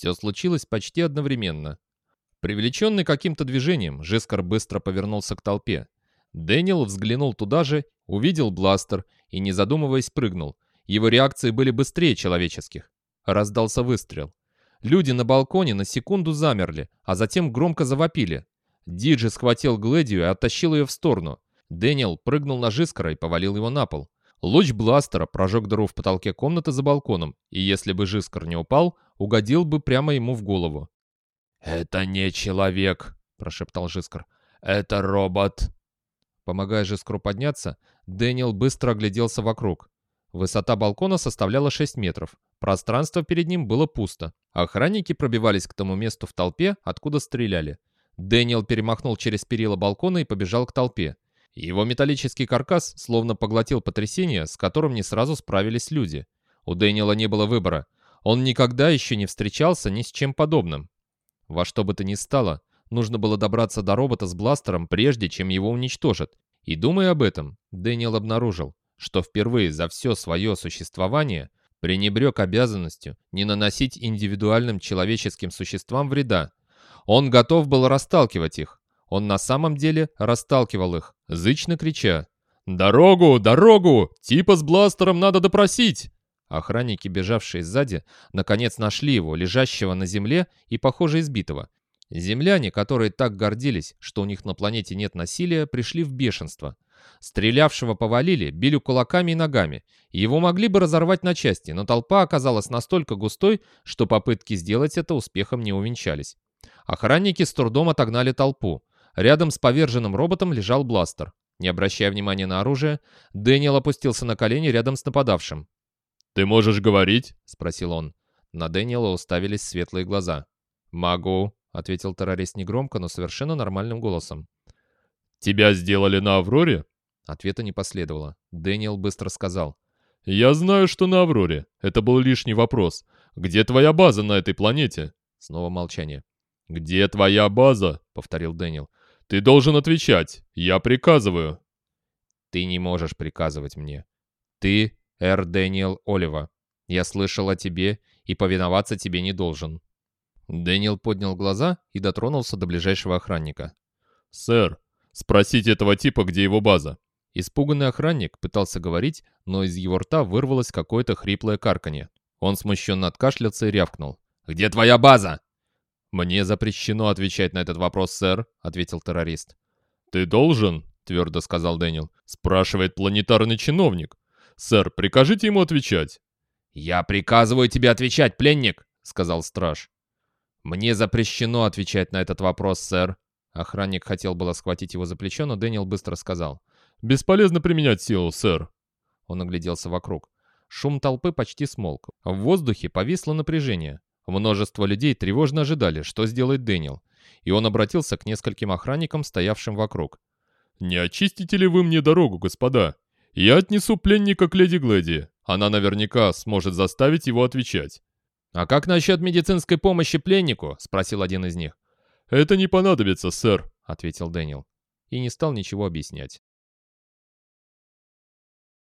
Все случилось почти одновременно. Привлеченный каким-то движением, Жискар быстро повернулся к толпе. Дэниел взглянул туда же, увидел бластер и, не задумываясь, прыгнул. Его реакции были быстрее человеческих. Раздался выстрел. Люди на балконе на секунду замерли, а затем громко завопили. Диджи схватил Глэдию и оттащил ее в сторону. Дэниел прыгнул на Жискара и повалил его на пол. Луч бластера прожег дыру в потолке комнаты за балконом, и если бы Жискар не упал, угодил бы прямо ему в голову. «Это не человек», — прошептал Жискар. «Это робот». Помогая Жискару подняться, Дэниел быстро огляделся вокруг. Высота балкона составляла 6 метров. Пространство перед ним было пусто. Охранники пробивались к тому месту в толпе, откуда стреляли. Дэниел перемахнул через перила балкона и побежал к толпе. Его металлический каркас словно поглотил потрясение, с которым не сразу справились люди. У Дэниела не было выбора. Он никогда еще не встречался ни с чем подобным. Во что бы то ни стало, нужно было добраться до робота с бластером, прежде чем его уничтожат. И думая об этом, Дэниел обнаружил, что впервые за все свое существование пренебрег обязанностью не наносить индивидуальным человеческим существам вреда. Он готов был расталкивать их. Он на самом деле расталкивал их, зычно крича «Дорогу! Дорогу! Типа с бластером надо допросить!» Охранники, бежавшие сзади, наконец нашли его, лежащего на земле и, похоже, избитого. Земляне, которые так гордились, что у них на планете нет насилия, пришли в бешенство. Стрелявшего повалили, били кулаками и ногами. Его могли бы разорвать на части, но толпа оказалась настолько густой, что попытки сделать это успехом не увенчались. Охранники с трудом отогнали толпу. Рядом с поверженным роботом лежал бластер. Не обращая внимания на оружие, Дэниел опустился на колени рядом с нападавшим. «Ты можешь говорить?» — спросил он. На Дэниела уставились светлые глаза. «Могу», — ответил террорист негромко, но совершенно нормальным голосом. «Тебя сделали на Авроре?» Ответа не последовало. Дэниел быстро сказал. «Я знаю, что на Авроре. Это был лишний вопрос. Где твоя база на этой планете?» Снова молчание. «Где твоя база?» — повторил Дэниел. «Ты должен отвечать. Я приказываю». «Ты не можешь приказывать мне. Ты Эр Дэниел Олива. Я слышал о тебе и повиноваться тебе не должен». Дэниел поднял глаза и дотронулся до ближайшего охранника. «Сэр, спросите этого типа, где его база». Испуганный охранник пытался говорить, но из его рта вырвалось какое-то хриплое карканье. Он смущенно откашлялся и рявкнул. «Где твоя база?» «Мне запрещено отвечать на этот вопрос, сэр», — ответил террорист. «Ты должен», — твердо сказал Дэниел, — спрашивает планетарный чиновник. «Сэр, прикажите ему отвечать». «Я приказываю тебе отвечать, пленник», — сказал страж. «Мне запрещено отвечать на этот вопрос, сэр». Охранник хотел было схватить его за плечо, но Дэниел быстро сказал. «Бесполезно применять силу, сэр». Он огляделся вокруг. Шум толпы почти смолк. В воздухе повисло напряжение. Множество людей тревожно ожидали, что сделает Дэниел. И он обратился к нескольким охранникам, стоявшим вокруг. «Не очистите ли вы мне дорогу, господа? Я отнесу пленника к леди Глэди. Она наверняка сможет заставить его отвечать». «А как насчет медицинской помощи пленнику?» — спросил один из них. «Это не понадобится, сэр», — ответил Дэниел. И не стал ничего объяснять.